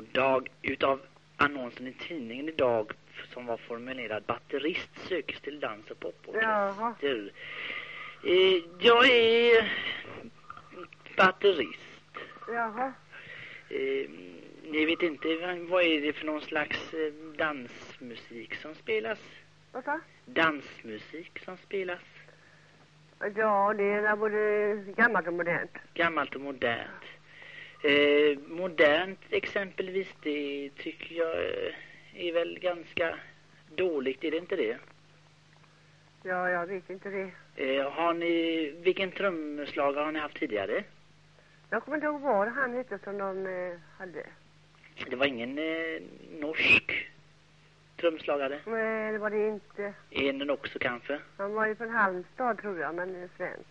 Och dag utav annonsen i tidningen idag som var formulerad batterist sökes till dans och poporkester. Eh, jag är batterist. Jaha. Eh, ni vet inte vad- vad är det för någon slags eh, dansmusik som spelas? Vad sa? Dansmusik som spelas? Ja, det är både gammalt och modernt. Gammalt och modernt. Eh, modernt exempelvis, det tycker jag eh, är väl ganska dåligt, är det inte det? Ja, jag vet inte det. Eh, har ni, vilken trumslagare har ni haft tidigare? Jag kommer inte ihåg vad han hette som de eh, hade. Det var ingen eh, norsk trumslagare? Nej, det var det inte. En också kanske? Han var ju från Halmstad tror jag, men är svensk.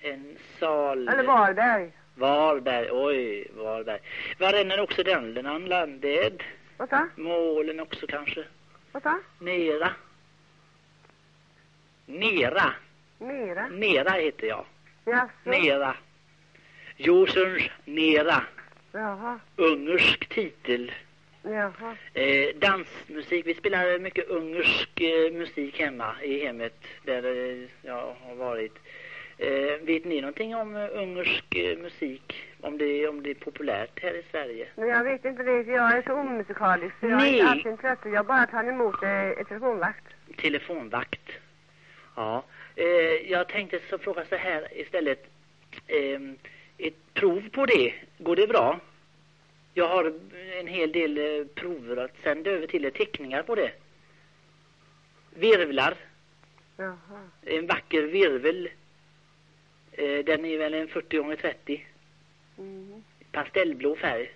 En sal... Eller Varberg. Varberg, oj, Varberg. Var ränner också den? Den Landed? Vad sa? Målen också kanske? Vad sa? Nera? Nera? Mera? Nera heter jag. Jaså? Nera. Josens Nera. Jaha. Ungersk titel. Jaha. Eh, dansmusik. Vi spelar mycket ungersk eh, musik hemma i hemmet där eh, jag har varit. Eh, vet ni någonting om eh, ungersk eh, musik? Om det, om det är populärt här i Sverige? Men jag vet inte det, för jag är så omusikalisk så jag har Nej. inte alls intresse. Jag bara tar emot eh, telefonvakt. Telefonvakt. Ja. Eh, jag tänkte så fråga så här istället. Eh, ett prov på det, går det bra? Jag har en hel del eh, prover att sända över till er, teckningar på det. Virvlar, Jaha. en vacker virvel. Eh, den är väl en 40 gånger 30 Mm. pastellblå färg.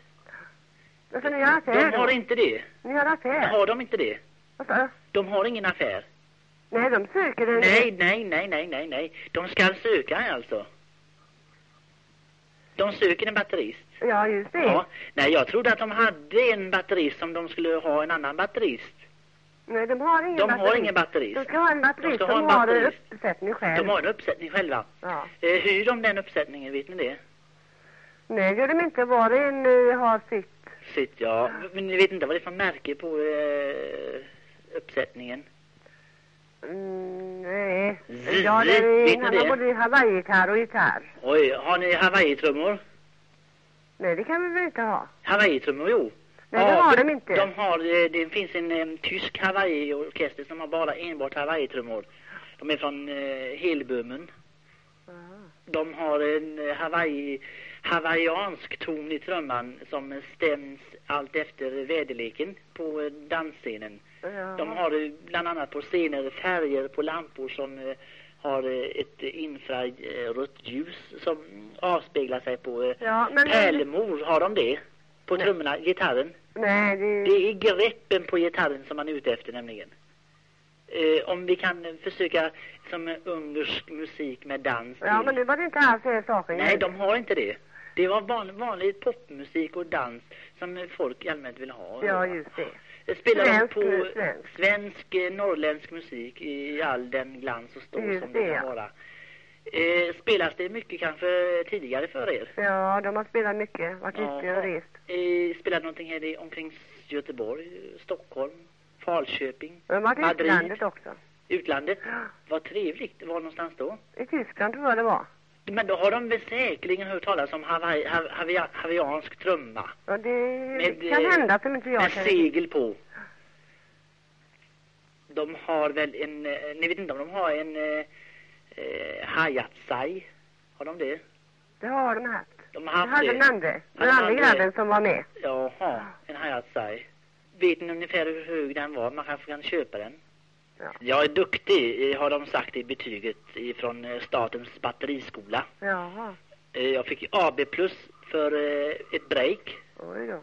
Alltså ni har affär De har då? inte det. Ni har affär? Har de inte det? Vad sa? De har ingen affär. Nej, de söker en... Nej, nej, nej, nej, nej, nej. De ska söka alltså. De söker en batterist. Ja, just det. Ja. Nej, jag trodde att de hade en batterist som de skulle ha en annan batterist. Nej, de har ingen De batteri. har ingen batterist. De ska ha en batteri De ska som ha en har en uppsättning själv. De har en uppsättning själva. Ja. Eh, hyr de den uppsättningen, vet ni det? Nej, gör de inte. Var och en eh, har sitt. Sitt, ja. Men ni vet inte vad det är för märke på eh, uppsättningen? Mm, nej. Zzz, Ja, det vet är, ni han det? både Hawaii-gitarr och gitarr. Oj, har ni Hawaii-trummor? Nej, det kan vi väl inte ha? Hawaii-trummor, jo. Nej, det har de inte. De har, eh, det finns en em, tysk Hawaii-orkester som har bara enbart Hawaii-trummor. De är från eh, Helbömen. Ja. De har en eh, Hawaii, hawaiiansk ton i trumman som stäms allt efter väderleken på eh, dansscenen. Ja. De har bland annat på scener färger på lampor som har ett infrarött ljus som avspeglar sig på Ja, men... pärlemor. Har de det? På Nej. trummorna, gitarren? Nej, det... Det är greppen på gitarren som man är ute efter nämligen. Eh, om vi kan eh, försöka som ungersk musik med dans Ja, men nu var det inte alls det saken Nej, de har inte det. Det var van, vanlig popmusik och dans som folk i allmänhet vill ha. Ja, just det. Eh, Spelar de Svensk, på eh, svensk. svensk, eh, norrländsk musik i all den glans och Just som det det, kan ja. vara. Eh, spelas det mycket kanske tidigare för er? Ja, de har spelat mycket. Varit Ja. ute och rest. Eh, spelat någonting här i, omkring Göteborg, Stockholm, Falköping, De har Madrid. utlandet också. utlandet? Vad trevligt. Var någonstans då? I Tyskland tror jag det var. Men då har de väl säkerligen hört talas om Hawaii, hav, havia- hawaiiansk trumma Ja, det Med, kan eh, hända som inte jag med segel på. De har väl en, eh, ni vet inte om de har en eh, hayatsai? Har de det? Det har de haft. De har Det haft hade det. den andra. Den andra hade- grabben som var med. Jaha, en hayatsai. Vet ni ungefär hur hög den var? Man kanske kan köpa den? Ja. Jag är duktig, har de sagt i betyget från eh, Statens batteriskola. Jaha. Eh, Jag fick AB plus för eh, ett break. Oj då.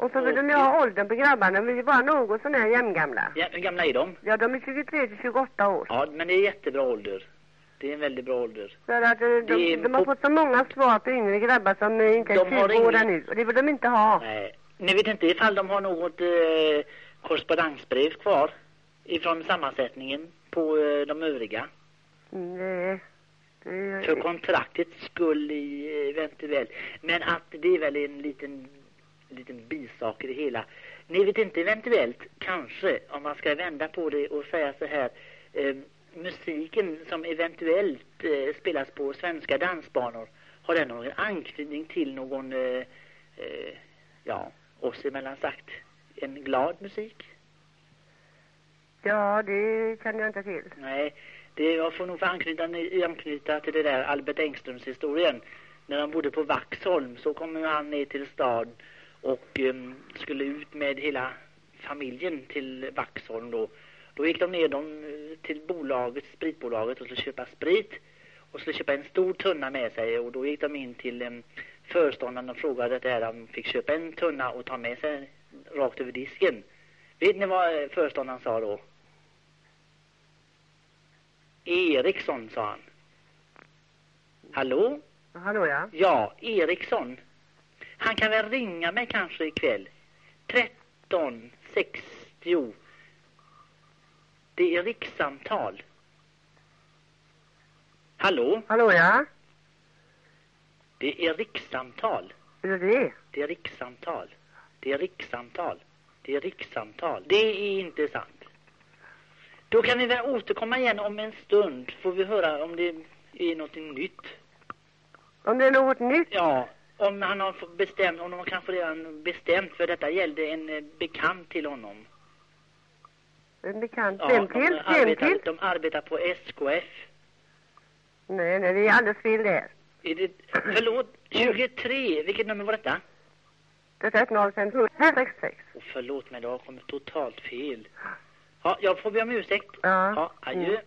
Och så vill de ju ha åldern på grabbarna. De vill ju vara något sån här jämngamla. Ja, hur gamla är de? Ja, de är 23 till 28 år. Ja, men det är jättebra ålder. Det är en väldigt bra ålder. För att eh, de, är de har fått så många svar på yngre grabbar som eh, inte är De har 20 år ingen- ännu. Och det vill de inte ha. Nej. Ni vet inte ifall de har något eh, korrespondensbrev kvar ifrån sammansättningen på eh, de övriga. Nej. Det, För kontraktets skull i, eventuellt. Men att det är väl en liten liten bisak i det hela. Ni vet inte eventuellt, kanske, om man ska vända på det och säga så här. Eh, musiken som eventuellt eh, spelas på svenska dansbanor, har den någon anknytning till någon, eh, eh, ja, oss emellan sagt, en glad musik? Ja, det känner jag inte till. Nej, det, jag får nog få anknyta, anknyta till det där Albert Engströms historien. När han bodde på Vaxholm så kom han ner till stan och um, skulle ut med hela familjen till Vaxholm då. Då gick de ner de, till bolaget, spritbolaget och skulle köpa sprit och skulle köpa en stor tunna med sig och då gick de in till um, föreståndaren och frågade där de fick köpa en tunna och ta med sig rakt över disken. Vet ni vad föreståndaren sa då? Eriksson, sa han. Hallå? Hallå, ja. Ja, Eriksson. Han kan väl ringa mig kanske ikväll. 13 60. Det är rikssamtal. Hallå? Hallå, ja. Det är rikssamtal. Är det det? Det är rikssamtal. Det är rikssamtal. Det är rikssamtal. Det är inte sant. Då kan vi väl återkomma igen om en stund. Får vi höra om det är något nytt. Om det är något nytt? Ja, om han har bestämt, om de kanske redan bestämt för detta gällde en eh, bekant till honom. En bekant? Ja, Vem de till? Vem arbetar, till? de arbetar på SKF. Nej, nej, det är alldeles fel där. Är det, förlåt, 23, vilket nummer var detta? Detta är ett 056. Oh, förlåt mig, det har kommit totalt fel. Ja, jag får be om ursäkt. Ja. Ja, adjö. Mm.